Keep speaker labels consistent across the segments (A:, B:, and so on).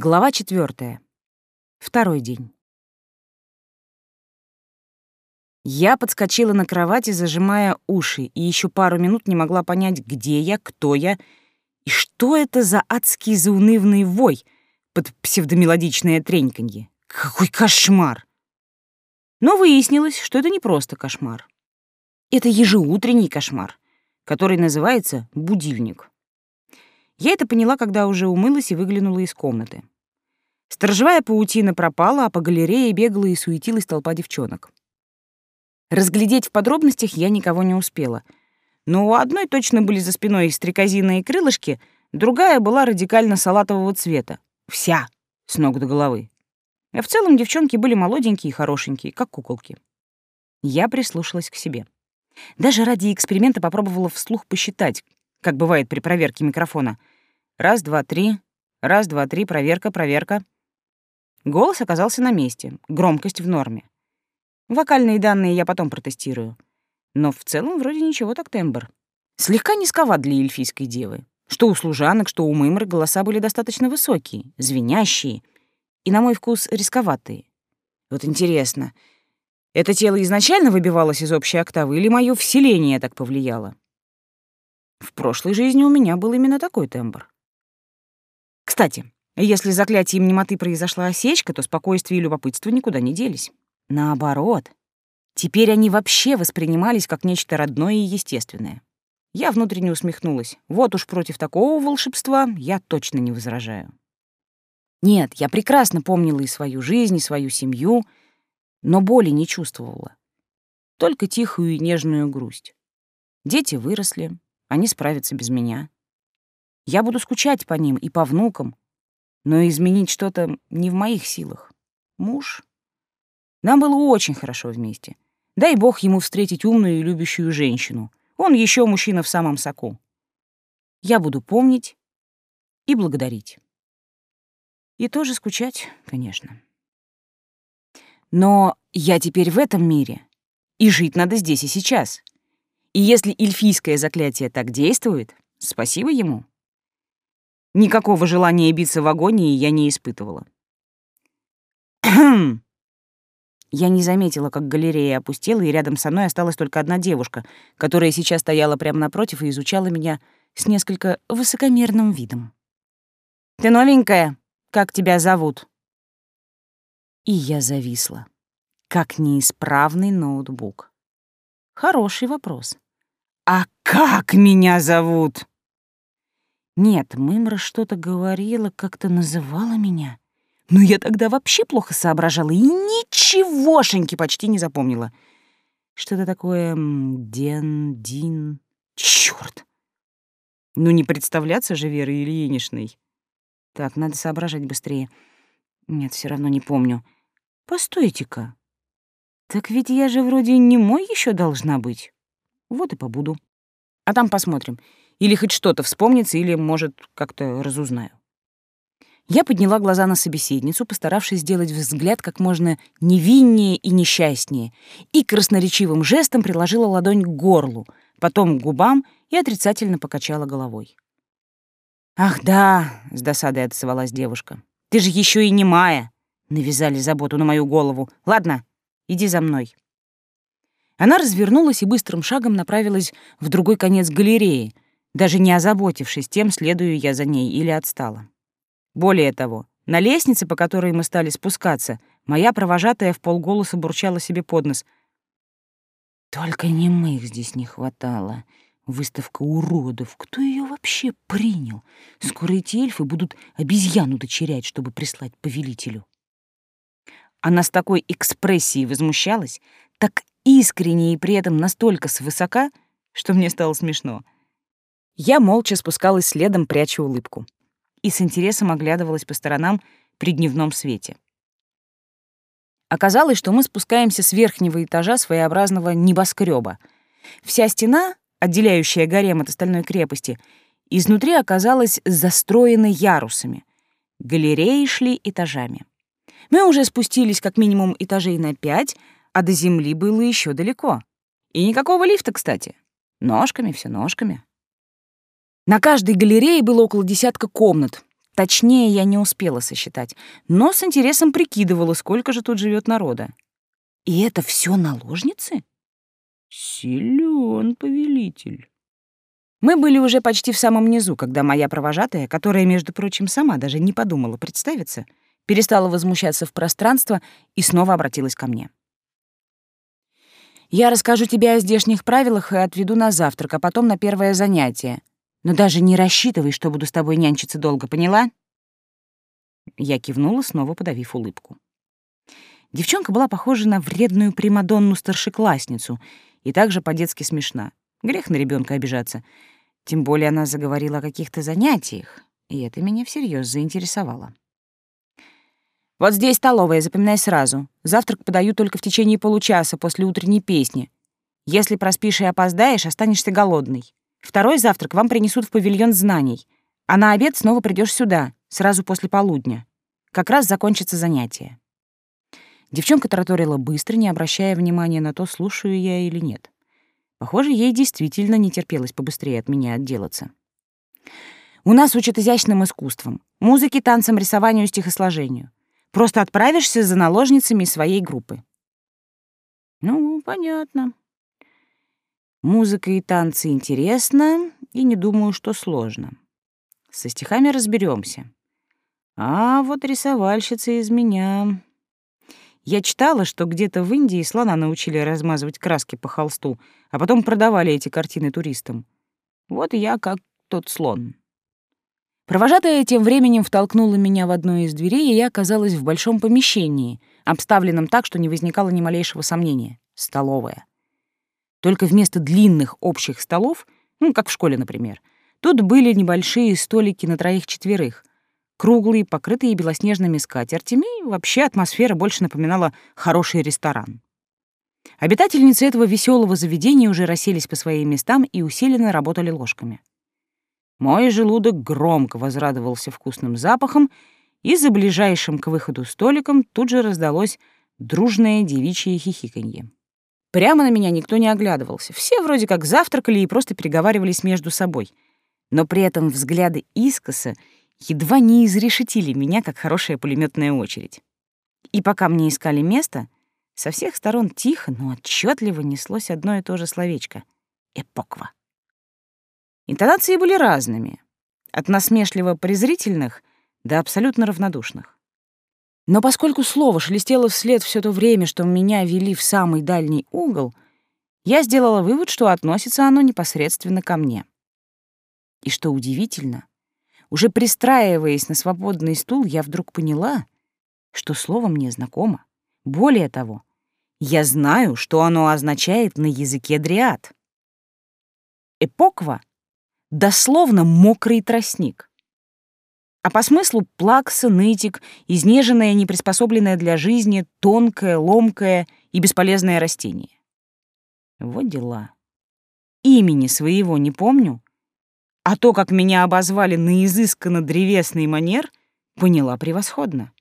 A: Глава четвертая. Второй день. Я подскочила на кровати, зажимая уши, и еще пару минут не могла понять, где я, кто я и что это за адский заунывный вой под псевдомелодичное треньканье. Какой кошмар! Но выяснилось, что это не просто кошмар. Это ежеутренний кошмар, который называется будильник. Я это поняла, когда уже умылась и выглянула из комнаты. Сторожевая паутина пропала, а по галерее бегала и суетилась толпа девчонок. Разглядеть в подробностях я никого не успела. Но у одной точно были за спиной стрекозиные крылышки, другая была радикально салатового цвета. Вся, с ног до головы. А в целом девчонки были молоденькие и хорошенькие, как куколки. Я прислушалась к себе. Даже ради эксперимента попробовала вслух посчитать, как бывает при проверке микрофона. Раз, два, три. Раз, два, три. Проверка, проверка. Голос оказался на месте, громкость в норме. Вокальные данные я потом протестирую. Но в целом вроде ничего так тембр. Слегка низковат для эльфийской девы. Что у служанок, что у мымры голоса были достаточно высокие, звенящие и, на мой вкус, рисковатые. Вот интересно, это тело изначально выбивалось из общей октавы или мое вселение так повлияло? В прошлой жизни у меня был именно такой тембр. Кстати, если заклятием немоты произошла осечка, то спокойствие и любопытство никуда не делись. Наоборот, теперь они вообще воспринимались как нечто родное и естественное. Я внутренне усмехнулась. Вот уж против такого волшебства я точно не возражаю. Нет, я прекрасно помнила и свою жизнь, и свою семью, но боли не чувствовала. Только тихую и нежную грусть. Дети выросли, они справятся без меня. Я буду скучать по ним и по внукам, но изменить что-то не в моих силах. Муж? Нам было очень хорошо вместе. Дай бог ему встретить умную и любящую женщину. Он еще мужчина в самом соку. Я буду помнить и благодарить. И тоже скучать, конечно. Но я теперь в этом мире, и жить надо здесь и сейчас. И если эльфийское заклятие так действует, спасибо ему. Никакого желания биться в агонии я не испытывала. Я не заметила, как галерея опустела, и рядом со мной осталась только одна девушка, которая сейчас стояла прямо напротив и изучала меня с несколько высокомерным видом. «Ты новенькая? Как тебя зовут?» И я зависла, как неисправный ноутбук. Хороший вопрос. «А как меня зовут?» Нет, Мымра что-то говорила, как-то называла меня. Но я тогда вообще плохо соображала и ничегошеньки почти не запомнила. Что-то такое Ден, Дин... Чёрт! Ну не представляться же Верой Ильиничной. Так, надо соображать быстрее. Нет, все равно не помню. Постойте-ка. Так ведь я же вроде не мой еще должна быть. Вот и побуду. А там посмотрим. Или хоть что-то вспомнится, или, может, как-то разузнаю. Я подняла глаза на собеседницу, постаравшись сделать взгляд как можно невиннее и несчастнее, и красноречивым жестом приложила ладонь к горлу, потом к губам и отрицательно покачала головой. «Ах да», — с досадой отсывалась девушка, — «ты же еще и не Майя!» Навязали заботу на мою голову. «Ладно, иди за мной». Она развернулась и быстрым шагом направилась в другой конец галереи, даже не озаботившись тем, следую я за ней или отстала. Более того, на лестнице, по которой мы стали спускаться, моя провожатая в полголоса бурчала себе под нос. «Только немых здесь не хватало. Выставка уродов. Кто ее вообще принял? Скоро эти эльфы будут обезьяну дочерять, чтобы прислать повелителю». Она с такой экспрессией возмущалась, так искренне и при этом настолько свысока, что мне стало смешно. Я молча спускалась следом, пряча улыбку, и с интересом оглядывалась по сторонам при дневном свете. Оказалось, что мы спускаемся с верхнего этажа своеобразного небоскреба. Вся стена, отделяющая гарем от остальной крепости, изнутри оказалась застроена ярусами. Галереи шли этажами. Мы уже спустились как минимум этажей на пять, а до земли было еще далеко. И никакого лифта, кстати. Ножками, все ножками. На каждой галерее было около десятка комнат. Точнее, я не успела сосчитать, но с интересом прикидывала, сколько же тут живет народа. И это все наложницы? Силен повелитель. Мы были уже почти в самом низу, когда моя провожатая, которая, между прочим, сама даже не подумала представиться, перестала возмущаться в пространство и снова обратилась ко мне. «Я расскажу тебе о здешних правилах и отведу на завтрак, а потом на первое занятие. Но даже не рассчитывай, что буду с тобой нянчиться долго, поняла?» Я кивнула, снова подавив улыбку. Девчонка была похожа на вредную примадонну-старшеклассницу и также по-детски смешна. Грех на ребенка обижаться. Тем более она заговорила о каких-то занятиях, и это меня всерьез заинтересовало. «Вот здесь столовая, запоминай сразу. Завтрак подаю только в течение получаса после утренней песни. Если проспишь и опоздаешь, останешься голодный. Второй завтрак вам принесут в павильон знаний, а на обед снова придешь сюда, сразу после полудня. Как раз закончится занятие». Девчонка тараторила быстро, не обращая внимания на то, слушаю я или нет. Похоже, ей действительно не терпелось побыстрее от меня отделаться. У нас учат изящным искусствам, музыке, танцам, рисованию, стихосложению. Просто отправишься за наложницами своей группы. Ну, понятно. Музыка и танцы интересно, и не думаю, что сложно. Со стихами разберемся. А вот рисовальщица из меня я читала, что где-то в Индии слона научили размазывать краски по холсту, а потом продавали эти картины туристам. Вот я как тот слон. Провожатая тем временем втолкнула меня в одну из дверей, и я оказалась в большом помещении, обставленном так, что не возникало ни малейшего сомнения — столовая. Только вместо длинных общих столов, ну, как в школе, например, тут были небольшие столики на троих-четверых, круглые, покрытые белоснежными скатертями, и вообще атмосфера больше напоминала хороший ресторан. Обитательницы этого веселого заведения уже расселись по своим местам и усиленно работали ложками. Мой желудок громко возрадовался вкусным запахом, и за ближайшим к выходу столиком тут же раздалось дружное девичье хихиканье. Прямо на меня никто не оглядывался. Все вроде как завтракали и просто переговаривались между собой. Но при этом взгляды искоса едва не изрешетили меня, как хорошая пулеметная очередь. И пока мне искали место, со всех сторон тихо, но отчетливо неслось одно и то же словечко — «эпоква». Интонации были разными, от насмешливо-презрительных до абсолютно равнодушных. Но поскольку слово шелестело вслед все то время, что меня вели в самый дальний угол, я сделала вывод, что относится оно непосредственно ко мне. И что удивительно, уже пристраиваясь на свободный стул, я вдруг поняла, что слово мне знакомо. Более того, я знаю, что оно означает на языке дриад. Эпоква — дословно мокрый тростник. А по смыслу плакса, нытик, изнеженное, неприспособленное для жизни, тонкое, ломкое и бесполезное растение. Вот дела. Имени своего не помню, а то, как меня обозвали на изысканно древесный манер, поняла превосходно.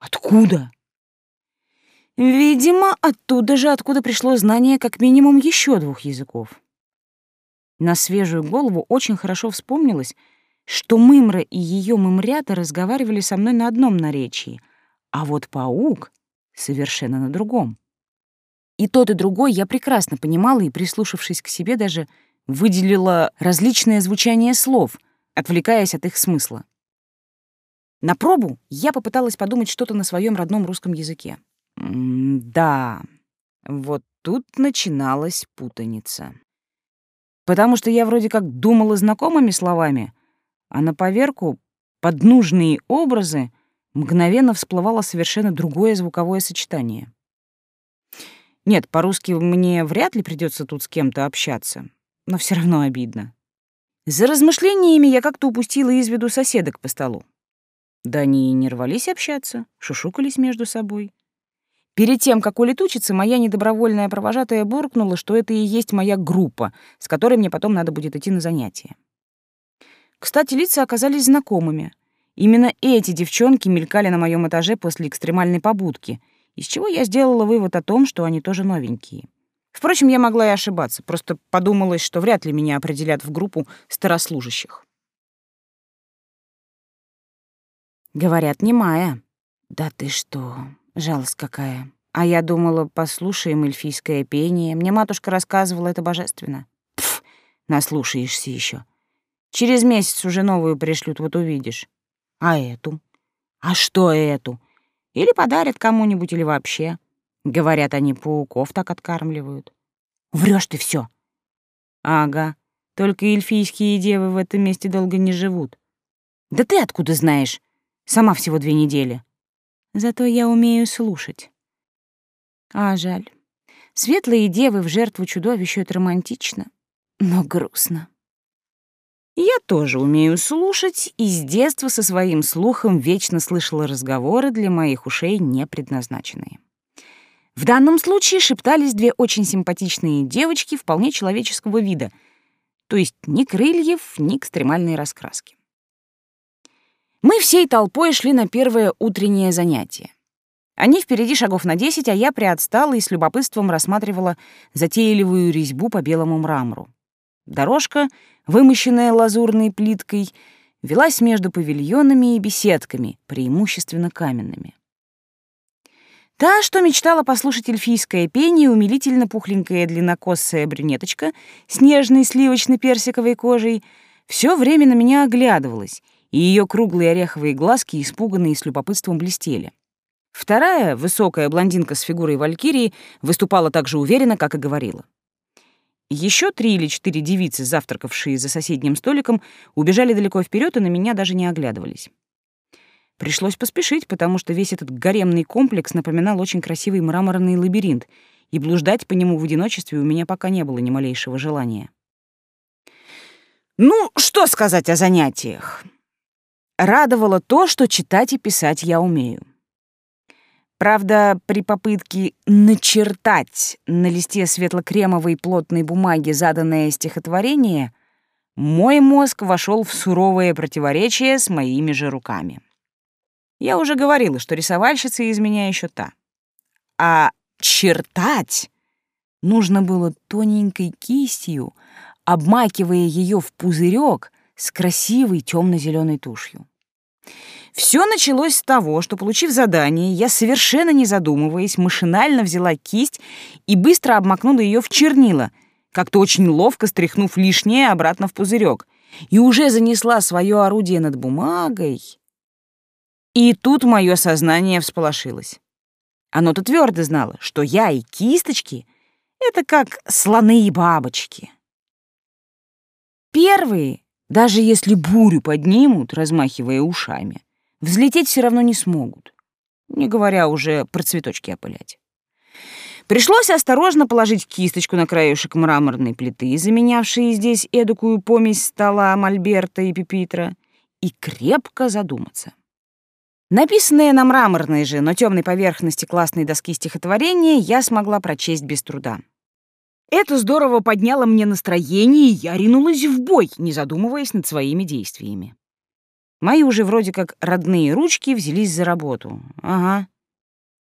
A: Откуда? Видимо, оттуда же, откуда пришло знание как минимум еще двух языков. На свежую голову очень хорошо вспомнилось, что Мымра и ее мымрята разговаривали со мной на одном наречии, а вот паук — совершенно на другом. И тот, и другой я прекрасно понимала и, прислушавшись к себе, даже выделила различное звучание слов, отвлекаясь от их смысла. На пробу я попыталась подумать что-то на своем родном русском языке. М да, вот тут начиналась путаница. Потому что я вроде как думала знакомыми словами, а на поверку, под нужные образы, мгновенно всплывало совершенно другое звуковое сочетание. Нет, по-русски мне вряд ли придется тут с кем-то общаться но все равно обидно. За размышлениями я как-то упустила из виду соседок по столу. Да они и не рвались общаться, шушукались между собой. Перед тем, как улетучиться, моя недобровольная провожатая буркнула, что это и есть моя группа, с которой мне потом надо будет идти на занятия. Кстати, лица оказались знакомыми. Именно эти девчонки мелькали на моем этаже после экстремальной побудки, из чего я сделала вывод о том, что они тоже новенькие. Впрочем, я могла и ошибаться, просто подумалось, что вряд ли меня определят в группу старослужащих. Говорят, немая. Да ты что, жалость какая. А я думала, послушаем эльфийское пение. Мне матушка рассказывала, это божественно. Пф, наслушаешься еще. Через месяц уже новую пришлют, вот увидишь. А эту? А что эту? Или подарят кому-нибудь, или вообще. Говорят, они пауков так откармливают. Врешь ты все. Ага, только эльфийские девы в этом месте долго не живут. Да ты откуда знаешь? Сама всего две недели. Зато я умею слушать. А жаль. Светлые девы в жертву чудовищу — это романтично, но грустно. Я тоже умею слушать, и с детства со своим слухом вечно слышала разговоры для моих ушей не предназначенные. В данном случае шептались две очень симпатичные девочки вполне человеческого вида, то есть ни крыльев, ни экстремальной раскраски. Мы всей толпой шли на первое утреннее занятие. Они впереди шагов на десять, а я приотстала и с любопытством рассматривала затейливую резьбу по белому мрамору. Дорожка, вымощенная лазурной плиткой, велась между павильонами и беседками, преимущественно каменными. Та, что мечтала послушать эльфийское пение, умилительно пухленькая длиннокосая брюнеточка с нежной сливочно-персиковой кожей, все время на меня оглядывалась, и ее круглые ореховые глазки испуганные с любопытством блестели. Вторая, высокая блондинка с фигурой валькирии, выступала так же уверенно, как и говорила. Еще три или четыре девицы, завтракавшие за соседним столиком, убежали далеко вперед и на меня даже не оглядывались. Пришлось поспешить, потому что весь этот гаремный комплекс напоминал очень красивый мраморный лабиринт, и блуждать по нему в одиночестве у меня пока не было ни малейшего желания. Ну, что сказать о занятиях? Радовало то, что читать и писать я умею. Правда, при попытке начертать на листе светло-кремовой плотной бумаги заданное стихотворение, мой мозг вошел в суровое противоречие с моими же руками. Я уже говорила, что рисовальщица из меня еще та. А чертать нужно было тоненькой кистью, обмакивая ее в пузырек с красивой темно-зеленой тушью. Все началось с того, что, получив задание, я, совершенно не задумываясь, машинально взяла кисть и быстро обмакнула ее в чернила, как-то очень ловко стряхнув лишнее обратно в пузырек, и уже занесла свое орудие над бумагой. И тут мое сознание всполошилось. Оно-то твердо знало, что я и кисточки — это как слоны и бабочки. Первые, даже если бурю поднимут, размахивая ушами, взлететь все равно не смогут, не говоря уже про цветочки опылять. Пришлось осторожно положить кисточку на краешек мраморной плиты, заменявшей здесь эдакую помесь стола Мольберта и Пепитра, и крепко задуматься. Написанное на мраморной же, но темной поверхности классной доски стихотворения я смогла прочесть без труда. Это здорово подняло мне настроение, и я ринулась в бой, не задумываясь над своими действиями. Мои уже вроде как родные ручки взялись за работу. Ага.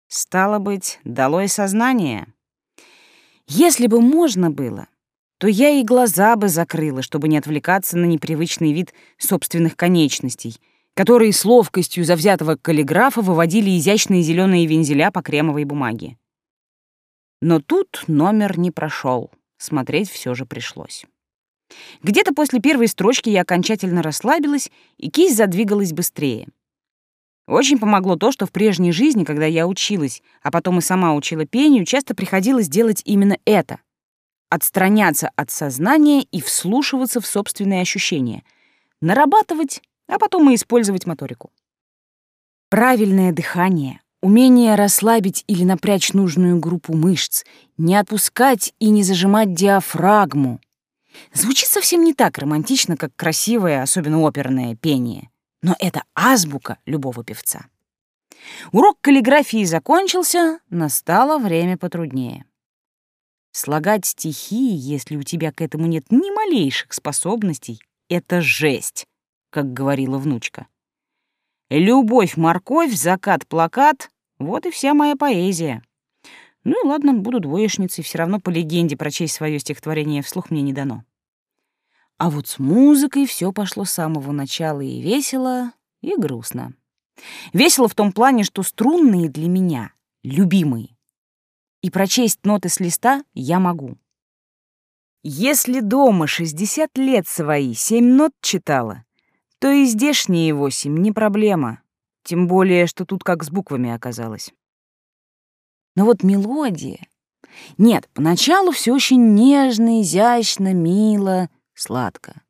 A: Стало быть, долой сознание. Если бы можно было, то я и глаза бы закрыла, чтобы не отвлекаться на непривычный вид собственных конечностей, которые с ловкостью завзятого каллиграфа выводили изящные зеленые вензеля по кремовой бумаге. Но тут номер не прошел, смотреть все же пришлось. Где-то после первой строчки я окончательно расслабилась, и кисть задвигалась быстрее. Очень помогло то, что в прежней жизни, когда я училась, а потом и сама учила пению, часто приходилось делать именно это — отстраняться от сознания и вслушиваться в собственные ощущения, нарабатывать, а потом и использовать моторику. Правильное дыхание, умение расслабить или напрячь нужную группу мышц, не отпускать и не зажимать диафрагму, Звучит совсем не так романтично, как красивое, особенно оперное пение. Но это азбука любого певца. Урок каллиграфии закончился, настало время потруднее. Слагать стихи, если у тебя к этому нет ни малейших способностей, это жесть, как говорила внучка. Любовь, морковь, закат, плакат — вот и вся моя поэзия. Ну и ладно, буду двоечницей, все равно по легенде прочесть свое стихотворение вслух мне не дано. А вот с музыкой все пошло с самого начала и весело, и грустно. Весело в том плане, что струнные для меня любимые. И прочесть ноты с листа я могу. Если дома 60 лет свои семь нот читала, то и здешние восемь не проблема. Тем более, что тут как с буквами оказалось. Но вот мелодия... Нет, поначалу все очень нежно, изящно, мило, сладко.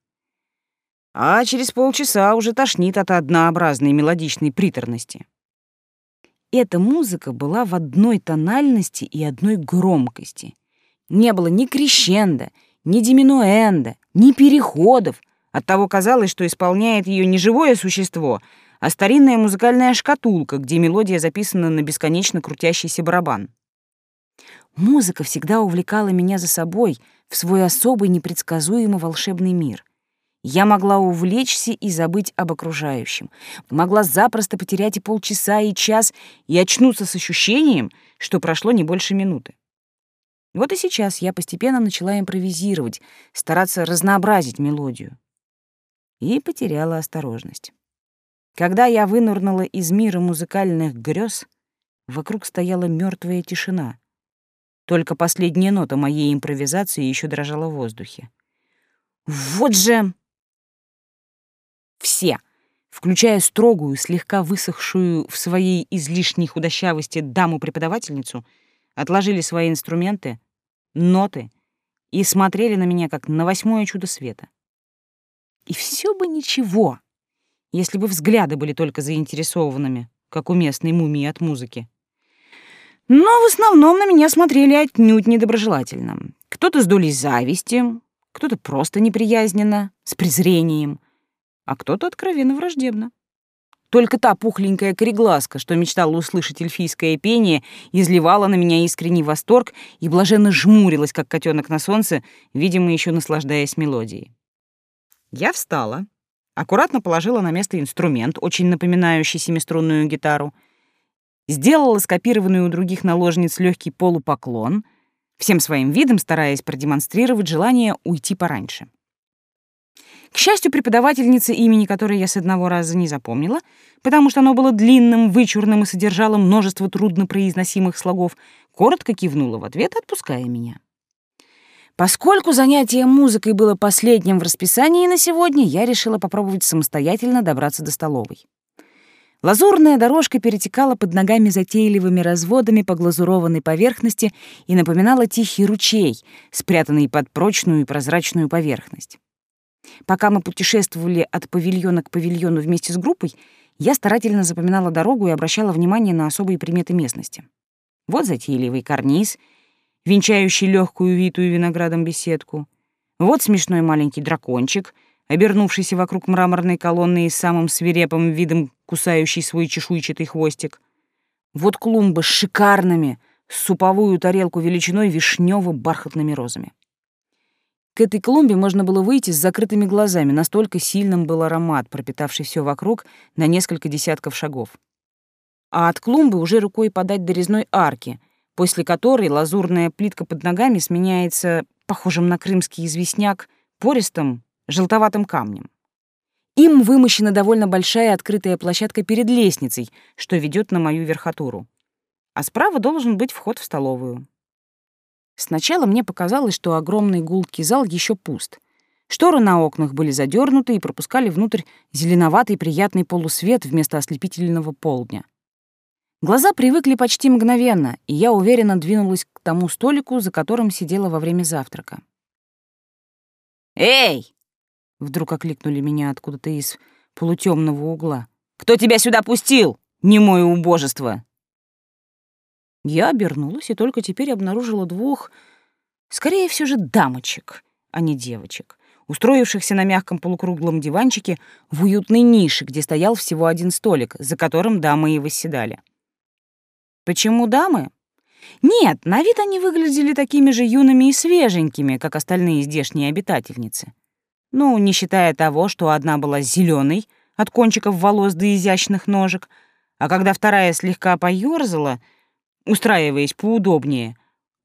A: А через полчаса уже тошнит от однообразной мелодичной приторности. Эта музыка была в одной тональности и одной громкости. Не было ни крещенда, ни диминуэнда, ни переходов. Оттого казалось, что исполняет ее не живое существо, а старинная музыкальная шкатулка, где мелодия записана на бесконечно крутящийся барабан. Музыка всегда увлекала меня за собой в свой особый непредсказуемый волшебный мир. Я могла увлечься и забыть об окружающем, могла запросто потерять и полчаса, и час, и очнуться с ощущением, что прошло не больше минуты. Вот и сейчас я постепенно начала импровизировать, стараться разнообразить мелодию. И потеряла осторожность. Когда я вынырнула из мира музыкальных грез, вокруг стояла мертвая тишина. Только последняя нота моей импровизации еще дрожала в воздухе. Вот же... Все, включая строгую, слегка высохшую в своей излишней худощавости даму-преподавательницу, отложили свои инструменты, ноты и смотрели на меня, как на восьмое чудо света. И все бы ничего, если бы взгляды были только заинтересованными, как у местной мумии от музыки. Но в основном на меня смотрели отнюдь недоброжелательно. Кто-то с долей зависти, кто-то просто неприязненно, с презрением, а кто-то откровенно враждебно. Только та пухленькая кореглазка, что мечтала услышать эльфийское пение, изливала на меня искренний восторг и блаженно жмурилась, как котенок на солнце, видимо, еще наслаждаясь мелодией. Я встала, аккуратно положила на место инструмент, очень напоминающий семиструнную гитару, сделала скопированный у других наложниц легкий полупоклон, всем своим видом стараясь продемонстрировать желание уйти пораньше. К счастью, преподавательница, имени которой я с одного раза не запомнила, потому что оно было длинным, вычурным и содержало множество труднопроизносимых слогов, коротко кивнула в ответ, отпуская меня. Поскольку занятие музыкой было последним в расписании на сегодня, я решила попробовать самостоятельно добраться до столовой. Лазурная дорожка перетекала под ногами затейливыми разводами по глазурованной поверхности и напоминала тихий ручей, спрятанный под прочную и прозрачную поверхность. Пока мы путешествовали от павильона к павильону вместе с группой, я старательно запоминала дорогу и обращала внимание на особые приметы местности. Вот затейливый карниз, венчающий легкую витую виноградом беседку. Вот смешной маленький дракончик, обернувшийся вокруг мраморной колонны и самым свирепым видом кусающий свой чешуйчатый хвостик. Вот клумба с шикарными, суповую тарелку величиной вишнёво-бархатными розами. К этой клумбе можно было выйти с закрытыми глазами, настолько сильным был аромат, пропитавший все вокруг на несколько десятков шагов. А от клумбы уже рукой подать до резной арки, после которой лазурная плитка под ногами сменяется похожим на крымский известняк пористым желтоватым камнем. Им вымощена довольно большая открытая площадка перед лестницей, что ведет на мою верхотуру. А справа должен быть вход в столовую. Сначала мне показалось, что огромный гулкий зал еще пуст. Шторы на окнах были задернуты и пропускали внутрь зеленоватый приятный полусвет вместо ослепительного полдня. Глаза привыкли почти мгновенно, и я уверенно двинулась к тому столику, за которым сидела во время завтрака. «Эй!» — вдруг окликнули меня откуда-то из полутемного угла. «Кто тебя сюда пустил, немое убожество?» Я обернулась и только теперь обнаружила двух, скорее все же дамочек, а не девочек, устроившихся на мягком полукруглом диванчике в уютной нише, где стоял всего один столик, за которым дамы и восседали. Почему дамы? Нет, на вид они выглядели такими же юными и свеженькими, как остальные здешние обитательницы. Ну, не считая того, что одна была зеленой от кончиков волос до изящных ножек, а когда вторая слегка поёрзала — устраиваясь поудобнее.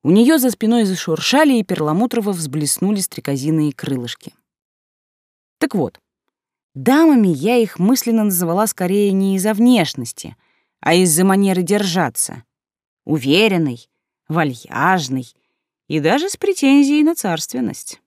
A: У нее за спиной зашуршали и перламутрово взблеснули стрекозиные крылышки. Так вот, Дамами я их мысленно называла скорее не из-за внешности, а из-за манеры держаться. Уверенной, вальяжной и даже с претензией на царственность.